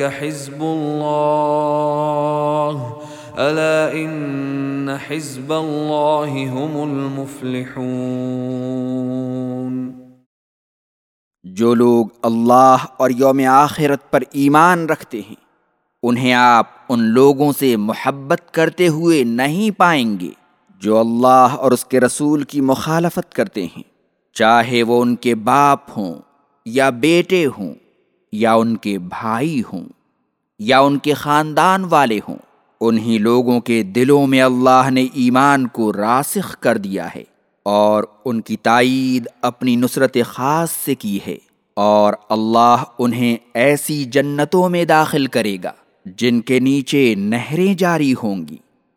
حزب الله. الا ان حزب الله هم المفلحون. جو لوگ اللہ اور یوم آخرت پر ایمان رکھتے ہیں، انہیں آپ ان لوگوں سے محبت کرتے ہوئے نہیں پائیں گے جو اللہ اور اس کے رسول کی مخالفت کرتے ہیں، چاہے وہ ان کے باپ ہوں یا بیٹے ہوں۔ یا ان کے بھائی ہوں، یا ان کے خاندان والے ہوں، انہی لوگوں کے دلوں میں اللہ نے ایمان کو راسخ کر دیا ہے اور ان کی تائید اپنی نصرت خاص سے کی ہے اور اللہ انہیں ایسی جنتوں میں داخل کرے گا جن کے نیچے نہریں جاری ہوں گی،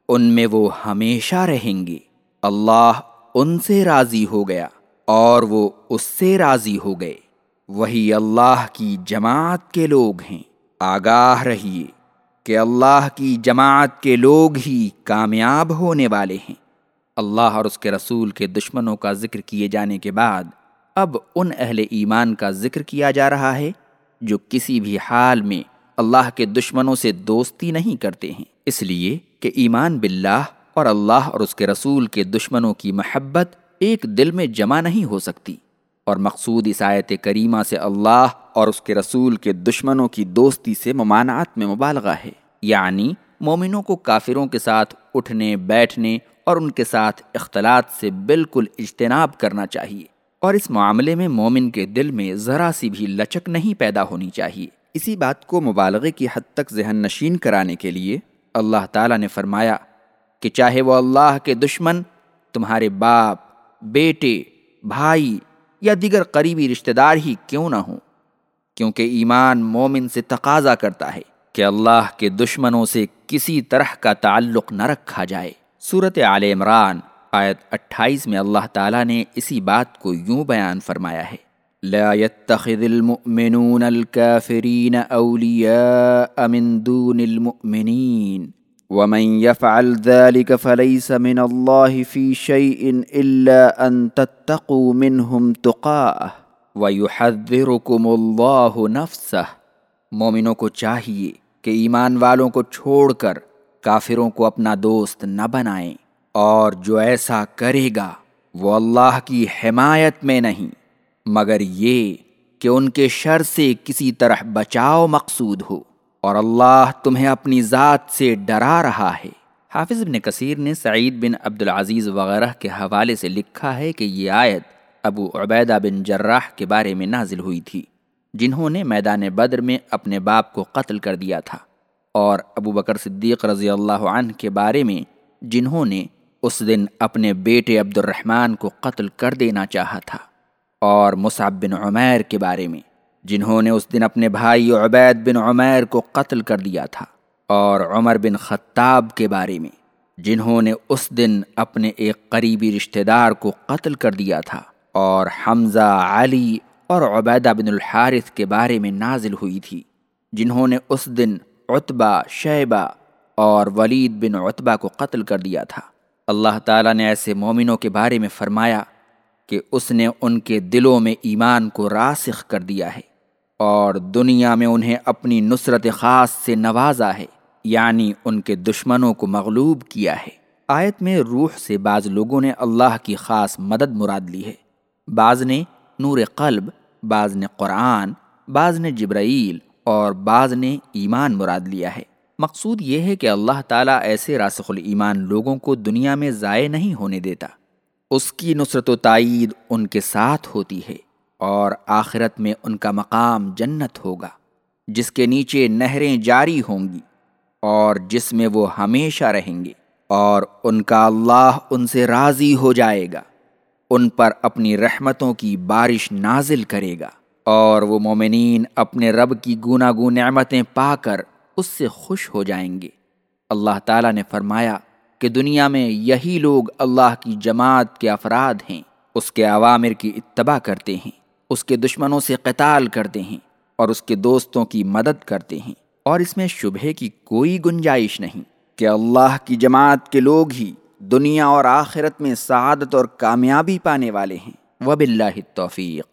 ان میں وہ ہمیشہ رہیں گے۔ اللہ ان سے راضی ہو گیا اور وہ اس سے راضی ہو گئے۔ وہی اللہ کی جماعت کے لوگ ہیں۔ آگاہ رہیے کہ اللہ کی جماعت کے لوگ ہی کامیاب ہونے والے ہیں۔ اللہ اور اس کے رسول کے دشمنوں کا ذکر کیے جانے کے بعد اب ان اہل ایمان کا ذکر کیا جا رہا ہے جو کسی بھی حال میں اللہ کے دشمنوں سے دوستی نہیں کرتے ہیں۔ اس لیے کہ ایمان باللہ اور اللہ اور اس کے رسول کے دشمنوں کی محبت ایک دل میں جمع نہیں ہو سکتی۔ اور مقصود اس آیت کریمہ سے اللہ اور اس کے رسول کے دشمنوں کی دوستی سے ممانعت میں مبالغہ ہے۔ یعنی مومنوں کو کافروں کے ساتھ اٹھنے، بیٹھنے اور ان کے ساتھ اختلاط سے بالکل اجتناب کرنا چاہیے۔ اور اس معاملے میں مومن کے دل میں ذرا سی بھی لچک نہیں پیدا ہونی چاہیے۔ اسی بات کو مبالغے کی حد تک ذہن نشین کرانے کے لیے اللہ تعالیٰ نے فرمایا کہ چاہے وہ اللہ کے دشمن، تمہارے باپ، بیٹے، بھائی یا دیگر قریبی رشتہ دار ہی کیوں نہ ہوں؟ کیونکہ ایمان مومن سے تقاضا کرتا ہے کہ اللہ کے دشمنوں سے کسی طرح کا تعلق نہ رکھا جائے۔ صورت عال عمران آیت اٹھائیس میں اللہ تعالیٰ نے اسی بات کو یوں بیان فرمایا ہے۔ لا يتخذ المؤمنون الكافرين أولياء من دون المؤمنين ومن يفعل ذلك فليس من الله في شيء إلا أن تتقوا منهم تقاءه ويحذركم الله نفسه مومنوں کو چاہیے کہ ایمان والوں کو چھوڑ کر کافروں کو اپنا دوست نہ بنائیں اور جو ایسا کرے گا وہ اللہ کی حمایت میں نہیں مگر یہ کہ ان کے شر سے کسی طرح بچاؤ مقصود ہو۔ اور اللہ تمہیں اپنی ذات سے ڈرا رہا ہے۔ حافظ بن کثیر نے سعید بن عبد العزیز وغیرہ کے حوالے سے لکھا ہے کہ یہ آیت ابو عبیدہ بن جراح کے بارے میں نازل ہوئی تھی، جنہوں نے میدان بدر میں اپنے باپ کو قتل کر دیا تھا۔ اور ابو بکر صدیق رضی اللہ عنہ کے بارے میں جنہوں نے اس دن اپنے بیٹے عبد الرحمن کو قتل کر دینا چاہا تھا۔ اور مصعب بن عمیر کے بارے میں جنہوں نے اس دن اپنے بھائی عبید بن عمیر کو قتل کر دیا تھا اور عمر بن خطاب کے بارے میں، جنہوں نے اس دن اپنے ایک قریبی رشتہ دار کو قتل کر دیا تھا اور حمزہ، علی اور عبیدہ بن الحارث کے بارے میں نازل ہوئی تھی، جنہوں نے اس دن عتبہ، شیبہ اور ولید بن عتبہ کو قتل کر دیا تھا۔ اللہ تعالیٰ نے ایسے مومنوں کے بارے میں فرمایا کہ اس نے ان کے دلوں میں ایمان کو راسخ کر دیا ہے۔ اور دنیا میں انہیں اپنی نصرت خاص سے نوازا ہے یعنی ان کے دشمنوں کو مغلوب کیا ہے۔ آیت میں روح سے بعض لوگوں نے اللہ کی خاص مدد مراد لی ہے۔ بعض نے نور قلب، بعض نے قرآن، بعض نے جبرائیل، اور بعض نے ایمان مراد لیا ہے۔ مقصود یہ ہے کہ اللہ تعالیٰ ایسے راسخ الایمان لوگوں کو دنیا میں ضائع نہیں ہونے دیتا۔ اس کی نصرت و تائید ان کے ساتھ ہوتی ہے۔ اور آخرت میں ان کا مقام جنت ہوگا، جس کے نیچے نہریں جاری ہوں گی اور جس میں وہ ہمیشہ رہیں گے، اور ان کا اللہ ان سے راضی ہو جائے گا، ان پر اپنی رحمتوں کی بارش نازل کرے گا، اور وہ مومنین اپنے رب کی گنا نعمتیں پا کر اس سے خوش ہو جائیں گے۔ اللہ تعالیٰ نے فرمایا کہ دنیا میں یہی لوگ اللہ کی جماعت کے افراد ہیں، اس کے عوامر کی اتباع کرتے ہیں۔ اس کے دشمنوں سے قتال کرتے ہیں اور اس کے دوستوں کی مدد کرتے ہیں۔ اور اس میں شبہ کی کوئی گنجائش نہیں کہ اللہ کی جماعت کے لوگ ہی دنیا اور آخرت میں سعادت اور کامیابی پانے والے ہیں۔ وب اللہ توفیق